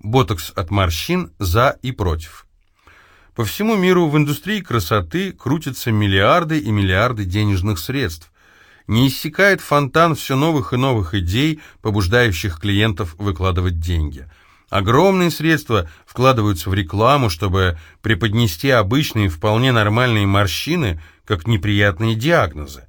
ботокс от морщин за и против. По всему миру в индустрии красоты крутятся миллиарды и миллиарды денежных средств. Не иссякает фонтан все новых и новых идей, побуждающих клиентов выкладывать деньги. Огромные средства вкладываются в рекламу, чтобы преподнести обычные вполне нормальные морщины как неприятные диагнозы.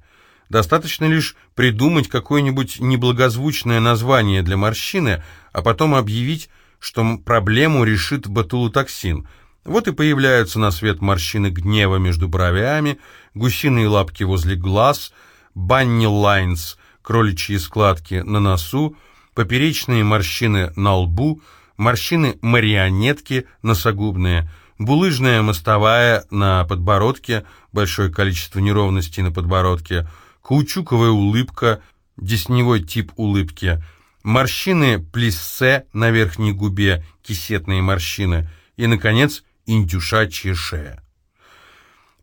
Достаточно лишь придумать какое-нибудь неблагозвучное название для морщины, а потом объявить, что проблему решит ботулотоксин. Вот и появляются на свет морщины гнева между бровями, гусиные лапки возле глаз, банни лайнс, кроличьи складки на носу, поперечные морщины на лбу, морщины марионетки носогубные, булыжная мостовая на подбородке, большое количество неровностей на подбородке – каучуковая улыбка, десневой тип улыбки, морщины плиссе на верхней губе, кисетные морщины и, наконец, индюшачья шея.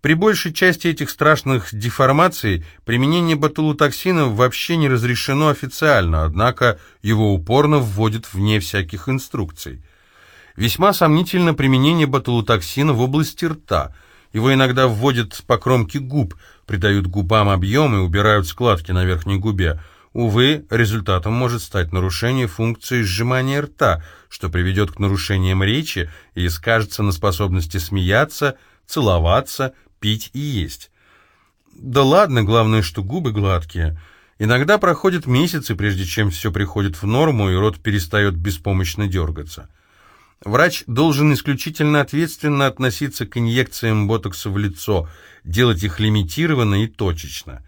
При большей части этих страшных деформаций применение ботулотоксина вообще не разрешено официально, однако его упорно вводят вне всяких инструкций. Весьма сомнительно применение ботулотоксина в области рта – его иногда вводят по кромке губ, придают губам объем и убирают складки на верхней губе. Увы, результатом может стать нарушение функции сжимания рта, что приведет к нарушениям речи и скажется на способности смеяться, целоваться, пить и есть. Да ладно, главное, что губы гладкие. Иногда проходят месяцы, прежде чем все приходит в норму, и рот перестает беспомощно дергаться. Врач должен исключительно ответственно относиться к инъекциям ботокса в лицо, делать их лимитированно и точечно.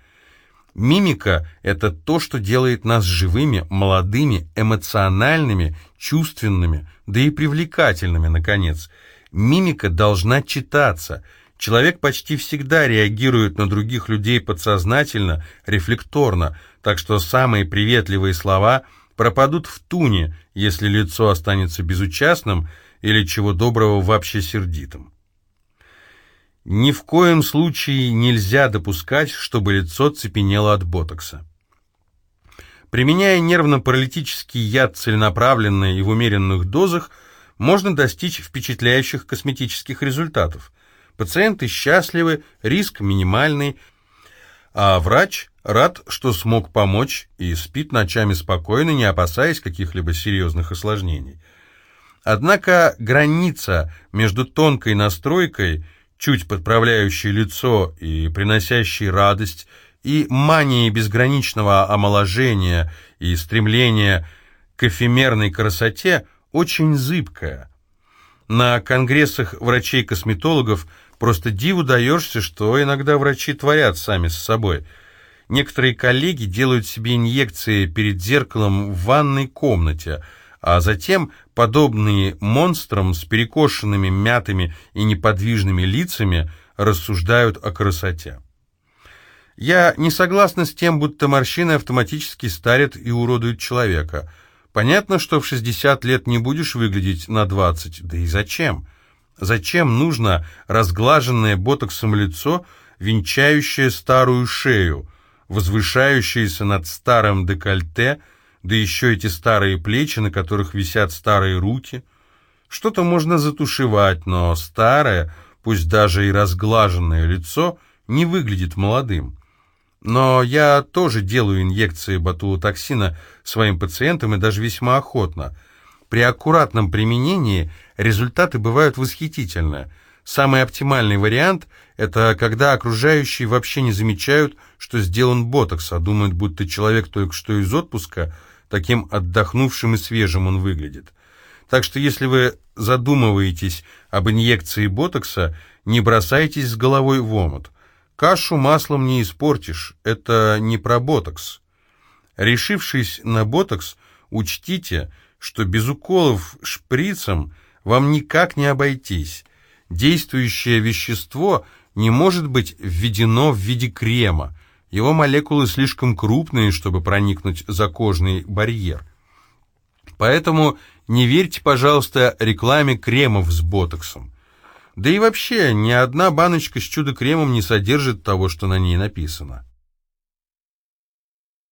Мимика – это то, что делает нас живыми, молодыми, эмоциональными, чувственными, да и привлекательными, наконец. Мимика должна читаться. Человек почти всегда реагирует на других людей подсознательно, рефлекторно, так что самые приветливые слова – пропадут в туне, если лицо останется безучастным или, чего доброго, вообще сердитым. Ни в коем случае нельзя допускать, чтобы лицо цепенело от ботокса. Применяя нервно-паралитический яд целенаправленно и в умеренных дозах, можно достичь впечатляющих косметических результатов. Пациенты счастливы, риск минимальный, а врач рад, что смог помочь и спит ночами спокойно, не опасаясь каких-либо серьезных осложнений. Однако граница между тонкой настройкой, чуть подправляющей лицо и приносящей радость, и манией безграничного омоложения и стремления к эфемерной красоте очень зыбкая. На конгрессах врачей-косметологов просто диву даешься, что иногда врачи творят сами с собой – Некоторые коллеги делают себе инъекции перед зеркалом в ванной комнате, а затем подобные монстрам с перекошенными, мятыми и неподвижными лицами рассуждают о красоте. Я не согласна с тем, будто морщины автоматически старят и уродуют человека. Понятно, что в 60 лет не будешь выглядеть на 20, да и зачем? Зачем нужно разглаженное ботоксом лицо, венчающее старую шею – возвышающиеся над старым декольте, да еще эти старые плечи, на которых висят старые руки. Что-то можно затушевать, но старое, пусть даже и разглаженное лицо, не выглядит молодым. Но я тоже делаю инъекции ботулотоксина своим пациентам и даже весьма охотно. При аккуратном применении результаты бывают восхитительные – Самый оптимальный вариант – это когда окружающие вообще не замечают, что сделан ботокс, а думают, будто человек только что из отпуска, таким отдохнувшим и свежим он выглядит. Так что если вы задумываетесь об инъекции ботокса, не бросайтесь с головой в омут. Кашу маслом не испортишь, это не про ботокс. Решившись на ботокс, учтите, что без уколов шприцем вам никак не обойтись – Действующее вещество не может быть введено в виде крема. Его молекулы слишком крупные, чтобы проникнуть за кожный барьер. Поэтому не верьте, пожалуйста, рекламе кремов с ботоксом. Да и вообще, ни одна баночка с чудо-кремом не содержит того, что на ней написано.